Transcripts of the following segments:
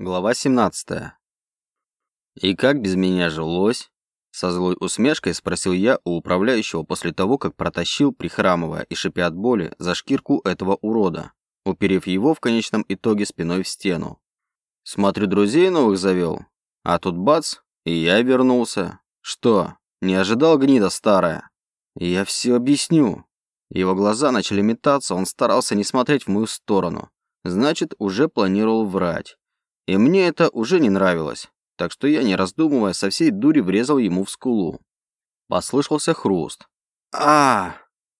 Глава 17. «И как без меня жилось?» Со злой усмешкой спросил я у управляющего после того, как протащил, прихрамывая и шипя от боли, за шкирку этого урода, уперев его в конечном итоге спиной в стену. «Смотрю, друзей новых завел. А тут бац, и я вернулся. Что, не ожидал гнида старая?» «Я все объясню». Его глаза начали метаться, он старался не смотреть в мою сторону. Значит, уже планировал врать. И мне это уже не нравилось, так что я, не раздумывая, со всей дури врезал ему в скулу. Послышался хруст. а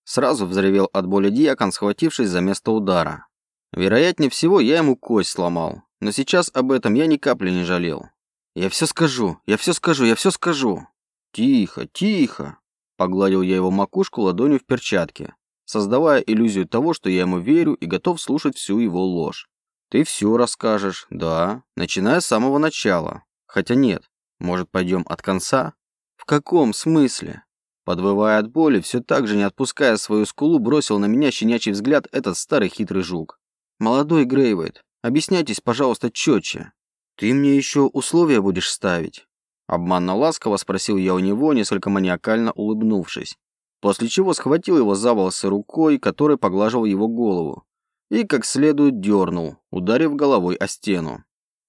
Сразу взревел от боли диакон, схватившись за место удара. Вероятнее всего, я ему кость сломал, но сейчас об этом я ни капли не жалел. «Я все скажу, я все скажу, я все скажу!» «Тихо, тихо!» Погладил я его макушку ладонью в перчатке, создавая иллюзию того, что я ему верю и готов слушать всю его ложь. Ты все расскажешь, да, начиная с самого начала. Хотя нет, может, пойдем от конца? В каком смысле? Подвывая от боли, все так же не отпуская свою скулу, бросил на меня щенячий взгляд этот старый хитрый жук. «Молодой Грейвейд, объясняйтесь, пожалуйста, четче. Ты мне еще условия будешь ставить?» Обманно ласково спросил я у него, несколько маниакально улыбнувшись. После чего схватил его за волосы рукой, которой поглаживал его голову, и как следует дернул, ударив головой о стену.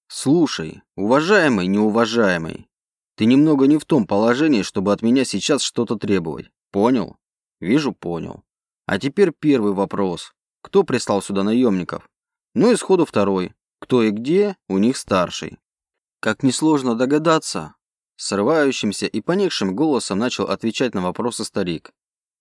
«Слушай, уважаемый, неуважаемый, ты немного не в том положении, чтобы от меня сейчас что-то требовать. Понял? Вижу, понял. А теперь первый вопрос. Кто прислал сюда наемников? Ну и сходу второй. Кто и где у них старший? Как несложно догадаться, срывающимся и поникшим голосом начал отвечать на вопросы старик.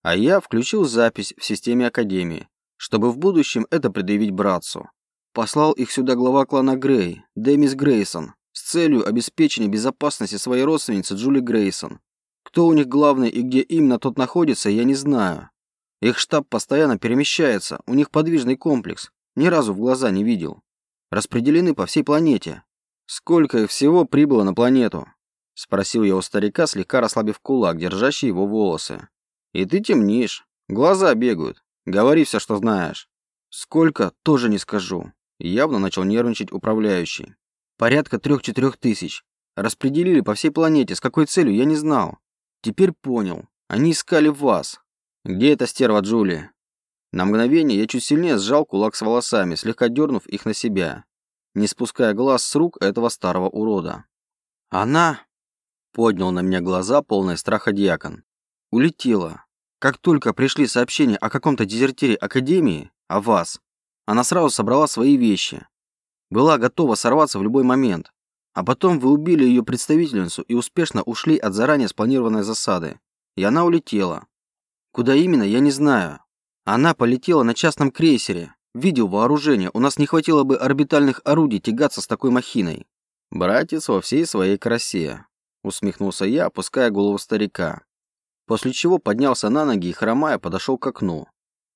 А я включил запись в системе Академии, чтобы в будущем это предъявить братцу. Послал их сюда глава клана Грей, Демис Грейсон, с целью обеспечения безопасности своей родственницы Джули Грейсон. Кто у них главный и где именно тот находится, я не знаю. Их штаб постоянно перемещается, у них подвижный комплекс. Ни разу в глаза не видел. Распределены по всей планете. Сколько их всего прибыло на планету? Спросил я у старика, слегка расслабив кулак, держащий его волосы. И ты темнишь. Глаза бегают. Говори все, что знаешь. Сколько, тоже не скажу. Явно начал нервничать управляющий. Порядка трех-четырех тысяч. Распределили по всей планете. С какой целью, я не знал. Теперь понял. Они искали вас. Где эта стерва Джулия? На мгновение я чуть сильнее сжал кулак с волосами, слегка дернув их на себя, не спуская глаз с рук этого старого урода. Она поднял на меня глаза, полные страха диакон. Улетела. Как только пришли сообщения о каком-то дезертире Академии, о вас, она сразу собрала свои вещи. Была готова сорваться в любой момент. А потом вы убили ее представительницу и успешно ушли от заранее спланированной засады. И она улетела. Куда именно, я не знаю. Она полетела на частном крейсере. Видел вооружение. У нас не хватило бы орбитальных орудий тягаться с такой махиной. Братец во всей своей красе. Усмехнулся я, опуская голову старика после чего поднялся на ноги и, хромая, подошел к окну,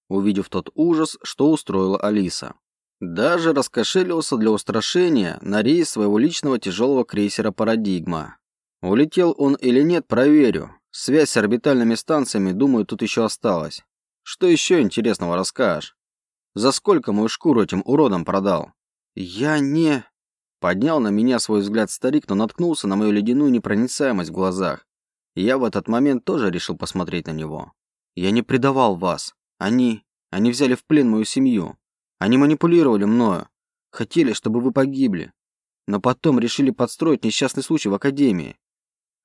увидев тот ужас, что устроила Алиса. Даже раскошелился для устрашения на рейс своего личного тяжелого крейсера «Парадигма». Улетел он или нет, проверю. Связь с орбитальными станциями, думаю, тут еще осталась. Что еще интересного расскажешь? За сколько мою шкуру этим уродом продал? Я не... Поднял на меня свой взгляд старик, но наткнулся на мою ледяную непроницаемость в глазах я в этот момент тоже решил посмотреть на него. Я не предавал вас. Они... Они взяли в плен мою семью. Они манипулировали мною. Хотели, чтобы вы погибли. Но потом решили подстроить несчастный случай в Академии.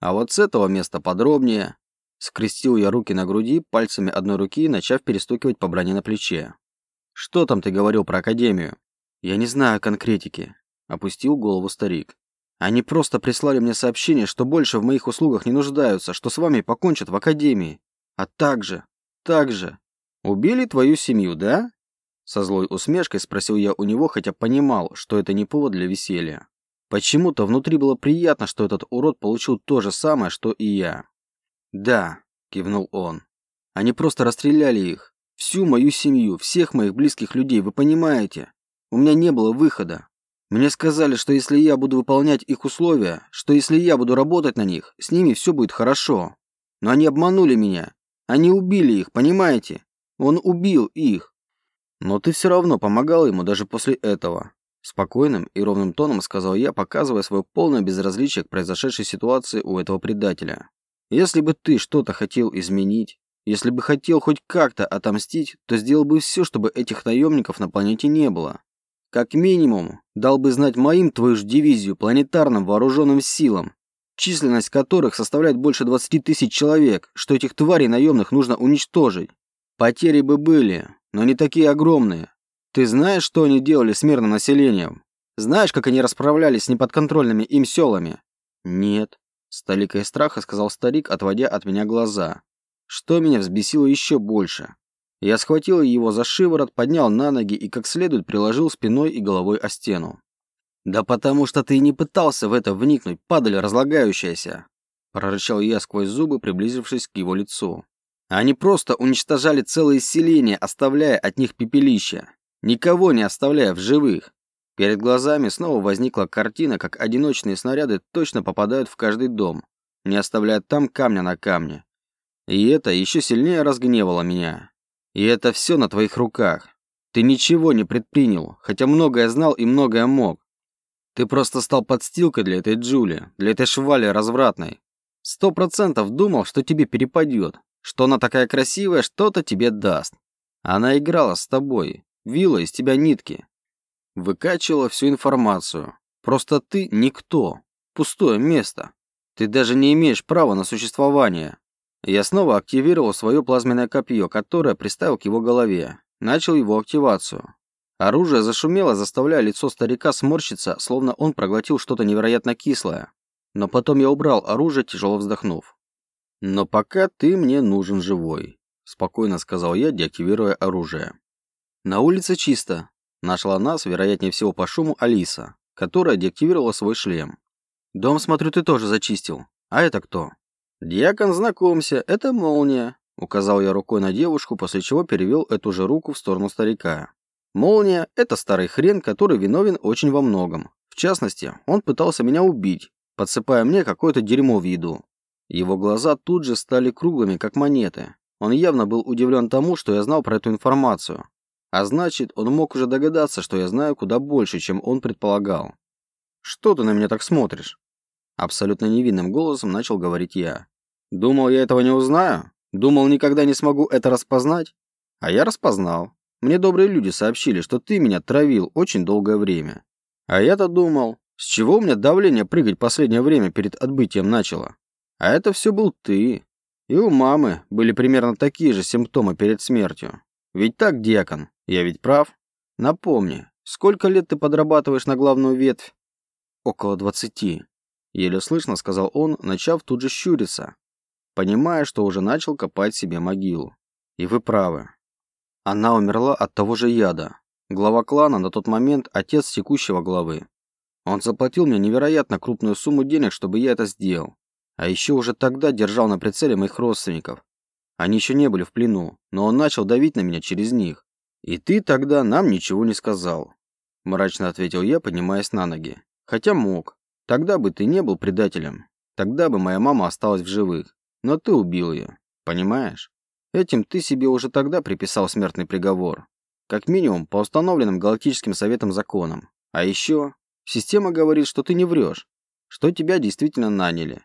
А вот с этого места подробнее. Скрестил я руки на груди, пальцами одной руки, начав перестукивать по броне на плече. «Что там ты говорил про Академию?» «Я не знаю конкретики», — опустил голову старик. Они просто прислали мне сообщение, что больше в моих услугах не нуждаются, что с вами покончат в академии. А также, также, убили твою семью, да? Со злой усмешкой спросил я у него, хотя понимал, что это не повод для веселья. Почему-то внутри было приятно, что этот урод получил то же самое, что и я. «Да», — кивнул он. «Они просто расстреляли их. Всю мою семью, всех моих близких людей, вы понимаете? У меня не было выхода. Мне сказали, что если я буду выполнять их условия, что если я буду работать на них, с ними все будет хорошо. Но они обманули меня. Они убили их, понимаете? Он убил их. Но ты все равно помогал ему даже после этого. Спокойным и ровным тоном сказал я, показывая свое полное безразличие к произошедшей ситуации у этого предателя. Если бы ты что-то хотел изменить, если бы хотел хоть как-то отомстить, то сделал бы все, чтобы этих наемников на планете не было. Как минимум, дал бы знать моим твою же дивизию планетарным вооруженным силам, численность которых составляет больше 20 тысяч человек, что этих тварей наемных нужно уничтожить. Потери бы были, но не такие огромные. Ты знаешь, что они делали с мирным населением? Знаешь, как они расправлялись с неподконтрольными им селами? Нет. С толикой страха сказал старик, отводя от меня глаза. Что меня взбесило еще больше. Я схватил его за шиворот, поднял на ноги и как следует приложил спиной и головой о стену. «Да потому что ты не пытался в это вникнуть, падаль разлагающаяся!» Прорычал я сквозь зубы, приблизившись к его лицу. Они просто уничтожали целые селения, оставляя от них пепелища. Никого не оставляя в живых. Перед глазами снова возникла картина, как одиночные снаряды точно попадают в каждый дом, не оставляя там камня на камне. И это еще сильнее разгневало меня. И это все на твоих руках. Ты ничего не предпринял, хотя многое знал и многое мог. Ты просто стал подстилкой для этой Джули, для этой швали развратной. Сто процентов думал, что тебе перепадет, что она такая красивая, что-то тебе даст. Она играла с тобой, вила из тебя нитки. Выкачивала всю информацию. Просто ты никто, пустое место. Ты даже не имеешь права на существование. Я снова активировал свое плазменное копье, которое приставил к его голове. Начал его активацию. Оружие зашумело, заставляя лицо старика сморщиться, словно он проглотил что-то невероятно кислое. Но потом я убрал оружие, тяжело вздохнув. «Но пока ты мне нужен живой», – спокойно сказал я, деактивируя оружие. «На улице чисто», – нашла нас, вероятнее всего по шуму, Алиса, которая деактивировала свой шлем. «Дом, смотрю, ты тоже зачистил. А это кто?» «Дьякон, знакомься, это молния», – указал я рукой на девушку, после чего перевел эту же руку в сторону старика. Молния – это старый хрен, который виновен очень во многом. В частности, он пытался меня убить, подсыпая мне какое-то дерьмо в еду. Его глаза тут же стали круглыми, как монеты. Он явно был удивлен тому, что я знал про эту информацию. А значит, он мог уже догадаться, что я знаю куда больше, чем он предполагал. «Что ты на меня так смотришь?» Абсолютно невинным голосом начал говорить я. «Думал, я этого не узнаю? Думал, никогда не смогу это распознать? А я распознал. Мне добрые люди сообщили, что ты меня травил очень долгое время. А я-то думал, с чего у меня давление прыгать последнее время перед отбытием начало? А это все был ты. И у мамы были примерно такие же симптомы перед смертью. Ведь так, дьякон, я ведь прав? Напомни, сколько лет ты подрабатываешь на главную ветвь? Около двадцати. Еле слышно сказал он, начав тут же щуриться, понимая, что уже начал копать себе могилу. И вы правы, она умерла от того же яда. Глава клана на тот момент отец текущего главы. Он заплатил мне невероятно крупную сумму денег, чтобы я это сделал. А еще уже тогда держал на прицеле моих родственников. Они еще не были в плену, но он начал давить на меня через них. И ты тогда нам ничего не сказал. Мрачно ответил я, поднимаясь на ноги. Хотя мог. Тогда бы ты не был предателем. Тогда бы моя мама осталась в живых. Но ты убил ее. Понимаешь? Этим ты себе уже тогда приписал смертный приговор. Как минимум, по установленным Галактическим Советом законам. А еще, система говорит, что ты не врешь, что тебя действительно наняли.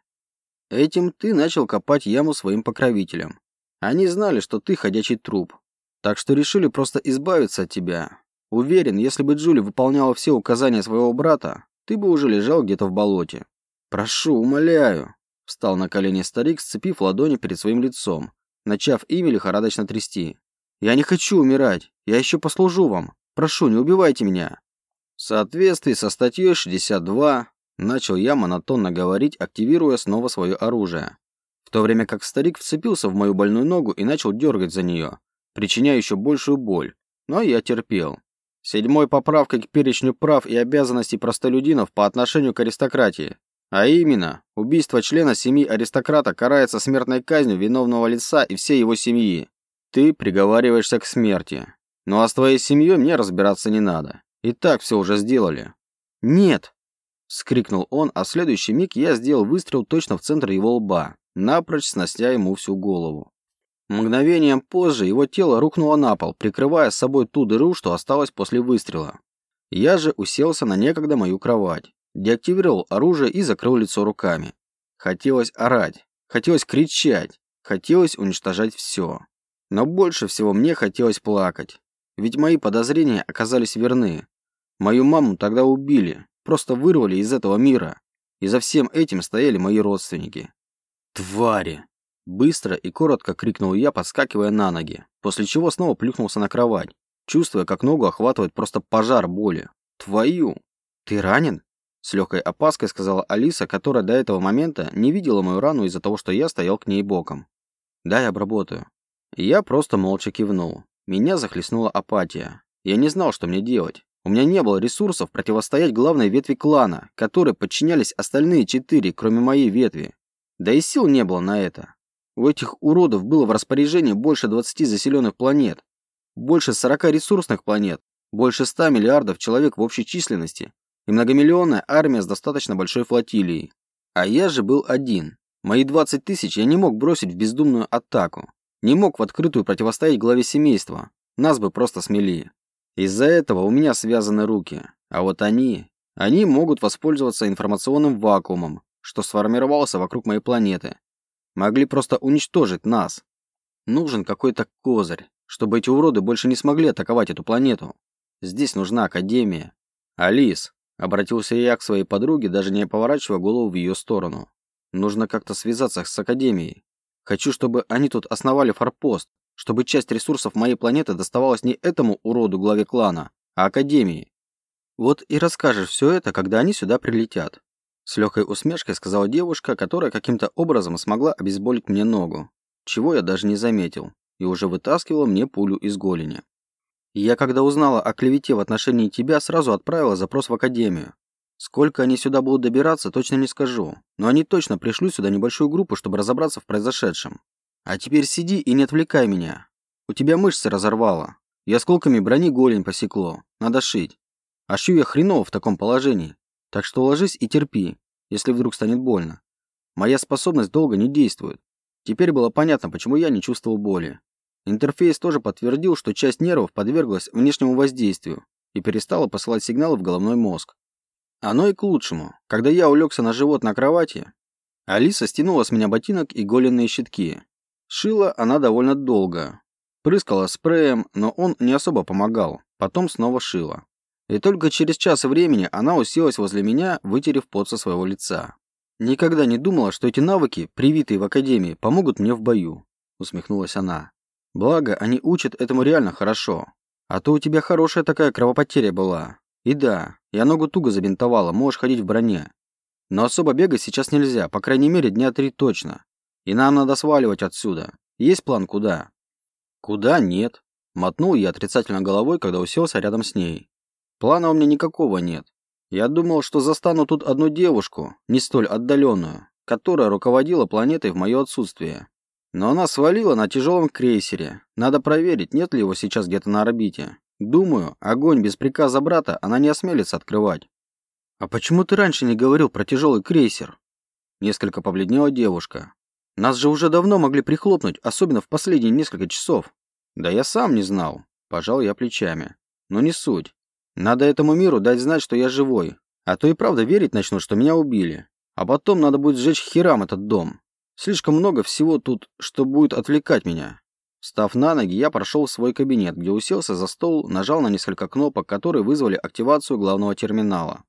Этим ты начал копать яму своим покровителям. Они знали, что ты ходячий труп. Так что решили просто избавиться от тебя. Уверен, если бы Джули выполняла все указания своего брата, ты бы уже лежал где-то в болоте. Прошу, умоляю. Встал на колени старик, сцепив ладони перед своим лицом начав ими лихорадочно трясти. «Я не хочу умирать. Я еще послужу вам. Прошу, не убивайте меня». В соответствии со статьей 62 начал я монотонно говорить, активируя снова свое оружие. В то время как старик вцепился в мою больную ногу и начал дергать за нее, причиняя еще большую боль. Но я терпел. Седьмой поправкой к перечню прав и обязанностей простолюдинов по отношению к аристократии. А именно, убийство члена семьи аристократа карается смертной казнью виновного лица и всей его семьи. Ты приговариваешься к смерти. Ну а с твоей семьей мне разбираться не надо. И так все уже сделали. Нет! Вскрикнул он, а в следующий миг я сделал выстрел точно в центр его лба, напрочь снося ему всю голову. Мгновением позже его тело рухнуло на пол, прикрывая с собой ту дыру, что осталась после выстрела. Я же уселся на некогда мою кровать, деактивировал оружие и закрыл лицо руками. Хотелось орать, хотелось кричать, хотелось уничтожать все. Но больше всего мне хотелось плакать. Ведь мои подозрения оказались верны. Мою маму тогда убили, просто вырвали из этого мира. И за всем этим стояли мои родственники. «Твари!» Быстро и коротко крикнул я, подскакивая на ноги, после чего снова плюхнулся на кровать, чувствуя, как ногу охватывает просто пожар боли. «Твою! Ты ранен?» С легкой опаской сказала Алиса, которая до этого момента не видела мою рану из-за того, что я стоял к ней боком. «Дай обработаю». Я просто молча кивнул. Меня захлестнула апатия. Я не знал, что мне делать. У меня не было ресурсов противостоять главной ветви клана, которой подчинялись остальные четыре, кроме моей ветви. Да и сил не было на это. У этих уродов было в распоряжении больше 20 заселенных планет, больше 40 ресурсных планет, больше 100 миллиардов человек в общей численности и многомиллионная армия с достаточно большой флотилией. А я же был один. Мои 20 тысяч я не мог бросить в бездумную атаку. Не мог в открытую противостоять главе семейства. Нас бы просто смели. Из-за этого у меня связаны руки. А вот они... Они могут воспользоваться информационным вакуумом, что сформировался вокруг моей планеты. Могли просто уничтожить нас. Нужен какой-то козырь, чтобы эти уроды больше не смогли атаковать эту планету. Здесь нужна Академия. Алис, обратился я к своей подруге, даже не поворачивая голову в ее сторону. Нужно как-то связаться с Академией. Хочу, чтобы они тут основали форпост, чтобы часть ресурсов моей планеты доставалась не этому уроду главе клана, а Академии. Вот и расскажешь все это, когда они сюда прилетят. С легкой усмешкой сказала девушка, которая каким-то образом смогла обезболить мне ногу, чего я даже не заметил, и уже вытаскивала мне пулю из голени. Я, когда узнала о клевете в отношении тебя, сразу отправила запрос в Академию. Сколько они сюда будут добираться, точно не скажу. Но они точно пришлют сюда небольшую группу, чтобы разобраться в произошедшем. А теперь сиди и не отвлекай меня. У тебя мышцы разорвало. И осколками брони голень посекло. Надо шить. А шью я хреново в таком положении. Так что ложись и терпи, если вдруг станет больно. Моя способность долго не действует. Теперь было понятно, почему я не чувствовал боли. Интерфейс тоже подтвердил, что часть нервов подверглась внешнему воздействию и перестала посылать сигналы в головной мозг. Оно и к лучшему. Когда я улегся на живот на кровати, Алиса стянула с меня ботинок и голенные щитки. Шила она довольно долго. Прыскала спреем, но он не особо помогал. Потом снова шила. И только через час времени она уселась возле меня, вытерев пот со своего лица. «Никогда не думала, что эти навыки, привитые в академии, помогут мне в бою», усмехнулась она. «Благо, они учат этому реально хорошо. А то у тебя хорошая такая кровопотеря была. И да, я ногу туго забинтовала, можешь ходить в броне. Но особо бегать сейчас нельзя, по крайней мере, дня три точно. И нам надо сваливать отсюда. Есть план куда? Куда нет. Мотнул я отрицательно головой, когда уселся рядом с ней. Плана у меня никакого нет. Я думал, что застану тут одну девушку, не столь отдаленную, которая руководила планетой в мое отсутствие. Но она свалила на тяжелом крейсере. Надо проверить, нет ли его сейчас где-то на орбите. Думаю, огонь без приказа брата она не осмелится открывать. А почему ты раньше не говорил про тяжелый крейсер? Несколько побледнела девушка. Нас же уже давно могли прихлопнуть, особенно в последние несколько часов. Да я сам не знал. Пожал я плечами. Но не суть. Надо этому миру дать знать, что я живой. А то и правда верить начну, что меня убили. А потом надо будет сжечь херам этот дом. Слишком много всего тут, что будет отвлекать меня. Встав на ноги, я прошел в свой кабинет, где уселся за стол, нажал на несколько кнопок, которые вызвали активацию главного терминала.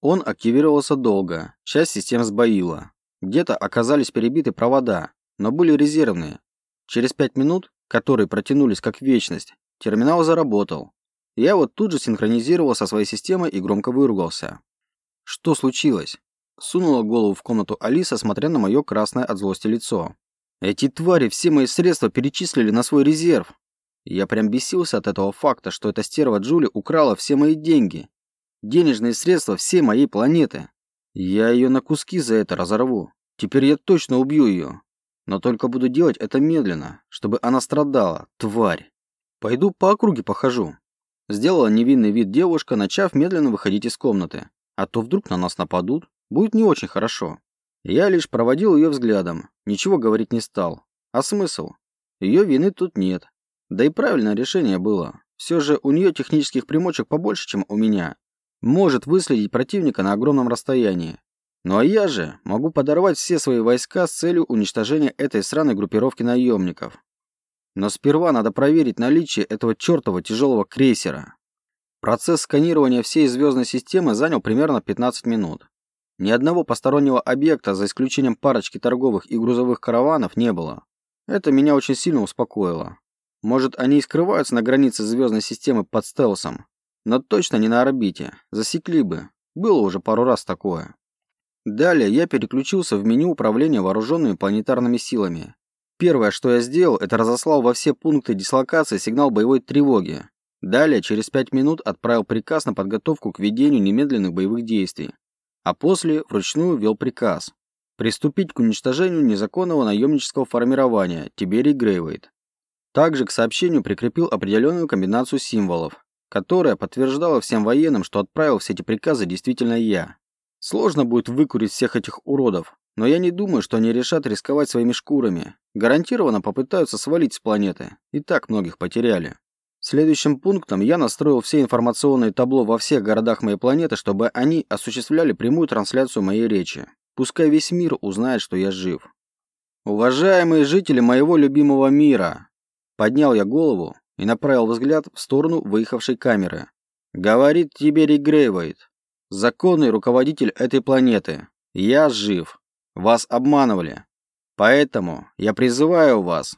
Он активировался долго, часть систем сбоила. Где-то оказались перебиты провода, но были резервные. Через пять минут, которые протянулись как вечность, терминал заработал. Я вот тут же синхронизировал со своей системой и громко выругался. Что случилось? Сунула голову в комнату Алиса, смотря на мое красное от злости лицо. Эти твари все мои средства перечислили на свой резерв. Я прям бесился от этого факта, что эта стерва Джули украла все мои деньги. Денежные средства всей моей планеты. Я ее на куски за это разорву. Теперь я точно убью ее. Но только буду делать это медленно, чтобы она страдала, тварь. Пойду по округе похожу. Сделала невинный вид девушка, начав медленно выходить из комнаты. А то вдруг на нас нападут, будет не очень хорошо. Я лишь проводил ее взглядом, ничего говорить не стал. А смысл? Ее вины тут нет. Да и правильное решение было. Все же у нее технических примочек побольше, чем у меня. Может выследить противника на огромном расстоянии. Ну а я же могу подорвать все свои войска с целью уничтожения этой сраной группировки наемников. Но сперва надо проверить наличие этого чертова тяжелого крейсера. Процесс сканирования всей звездной системы занял примерно 15 минут. Ни одного постороннего объекта, за исключением парочки торговых и грузовых караванов, не было. Это меня очень сильно успокоило. Может, они и скрываются на границе звездной системы под стелсом, но точно не на орбите. Засекли бы. Было уже пару раз такое. Далее я переключился в меню управления вооруженными планетарными силами. Первое, что я сделал, это разослал во все пункты дислокации сигнал боевой тревоги. Далее, через 5 минут отправил приказ на подготовку к ведению немедленных боевых действий а после вручную ввел приказ приступить к уничтожению незаконного наемнического формирования Тиберий Грейвейт. Также к сообщению прикрепил определенную комбинацию символов, которая подтверждала всем военным, что отправил все эти приказы действительно я. Сложно будет выкурить всех этих уродов, но я не думаю, что они решат рисковать своими шкурами. Гарантированно попытаются свалить с планеты. И так многих потеряли. Следующим пунктом я настроил все информационные табло во всех городах моей планеты, чтобы они осуществляли прямую трансляцию моей речи. Пускай весь мир узнает, что я жив. Уважаемые жители моего любимого мира, поднял я голову и направил взгляд в сторону выехавшей камеры. Говорит Тиберий Грейвейт, законный руководитель этой планеты. Я жив. Вас обманывали. Поэтому я призываю вас